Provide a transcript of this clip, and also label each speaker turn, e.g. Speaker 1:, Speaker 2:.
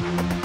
Speaker 1: Bye.